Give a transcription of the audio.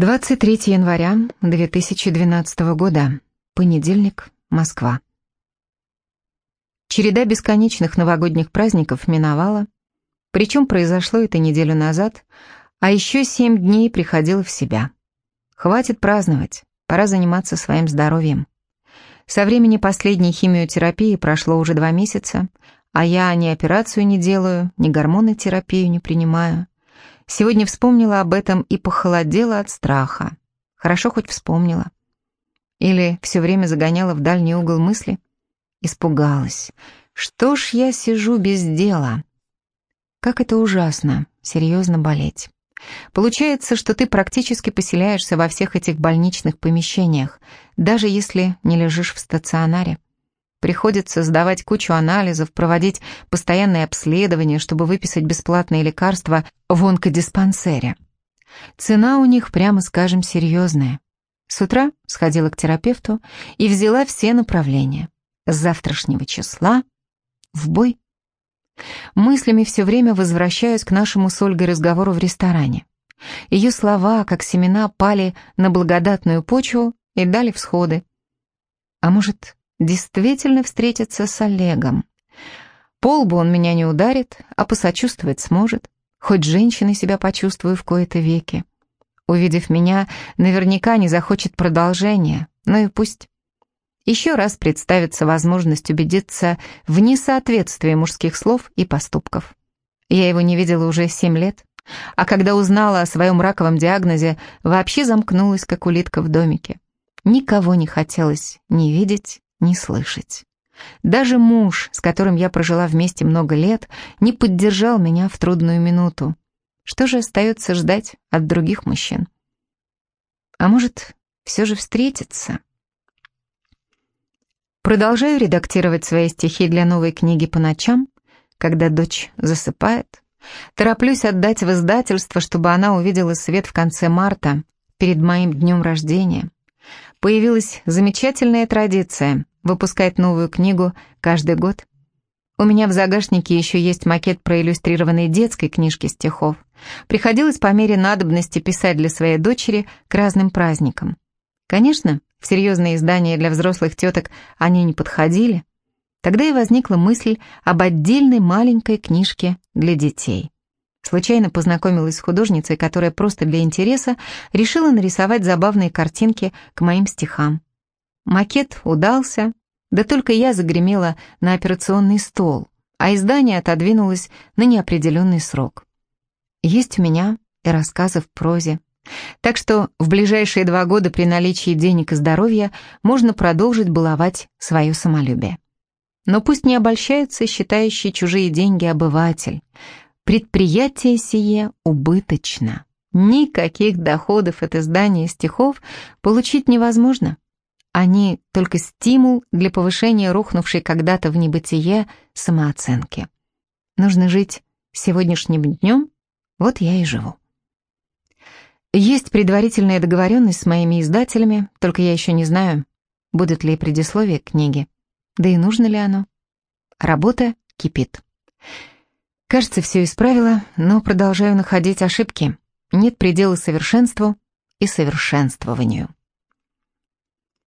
23 января 2012 года. Понедельник, Москва. Череда бесконечных новогодних праздников миновала, причем произошло это неделю назад, а еще семь дней приходила в себя. Хватит праздновать, пора заниматься своим здоровьем. Со времени последней химиотерапии прошло уже два месяца, а я ни операцию не делаю, ни гормонотерапию не принимаю. Сегодня вспомнила об этом и похолодела от страха. Хорошо хоть вспомнила. Или все время загоняла в дальний угол мысли. Испугалась. Что ж я сижу без дела? Как это ужасно, серьезно болеть. Получается, что ты практически поселяешься во всех этих больничных помещениях, даже если не лежишь в стационаре. Приходится сдавать кучу анализов, проводить постоянные обследования, чтобы выписать бесплатные лекарства в онкодиспансере. Цена у них, прямо скажем, серьезная. С утра сходила к терапевту и взяла все направления. С завтрашнего числа в бой. Мыслями все время возвращаюсь к нашему с Ольгой разговору в ресторане. Ее слова, как семена, пали на благодатную почву и дали всходы. А может, действительно встретиться с Олегом. Пол бы он меня не ударит, а посочувствовать сможет. Хоть женщиной себя почувствую в кои-то веки. Увидев меня, наверняка не захочет продолжения, ну и пусть. Еще раз представится возможность убедиться в несоответствии мужских слов и поступков. Я его не видела уже семь лет, а когда узнала о своем раковом диагнозе, вообще замкнулась, как улитка в домике. Никого не хотелось ни видеть, не слышать. Даже муж, с которым я прожила вместе много лет, не поддержал меня в трудную минуту. Что же остается ждать от других мужчин? А может, все же встретиться? Продолжаю редактировать свои стихи для новой книги по ночам, когда дочь засыпает. Тороплюсь отдать в издательство, чтобы она увидела свет в конце марта, перед моим днем рождения. Появилась замечательная традиция выпускать новую книгу каждый год. У меня в загашнике еще есть макет проиллюстрированной детской книжки стихов. Приходилось по мере надобности писать для своей дочери к разным праздникам. Конечно, в серьезные издания для взрослых теток они не подходили. Тогда и возникла мысль об отдельной маленькой книжке для детей. Случайно познакомилась с художницей, которая просто для интереса решила нарисовать забавные картинки к моим стихам. Макет удался, да только я загремела на операционный стол, а издание отодвинулось на неопределенный срок. Есть у меня и рассказы в прозе. Так что в ближайшие два года при наличии денег и здоровья можно продолжить баловать свое самолюбие. Но пусть не обольщается считающий чужие деньги обыватель. Предприятие сие убыточно. Никаких доходов от издания стихов получить невозможно. Они только стимул для повышения рухнувшей когда-то в небытие самооценки. Нужно жить сегодняшним днем, вот я и живу. Есть предварительная договоренность с моими издателями, только я еще не знаю, будет ли предисловие к книге, да и нужно ли оно. Работа кипит. Кажется, все исправила, но продолжаю находить ошибки. Нет предела совершенству и совершенствованию.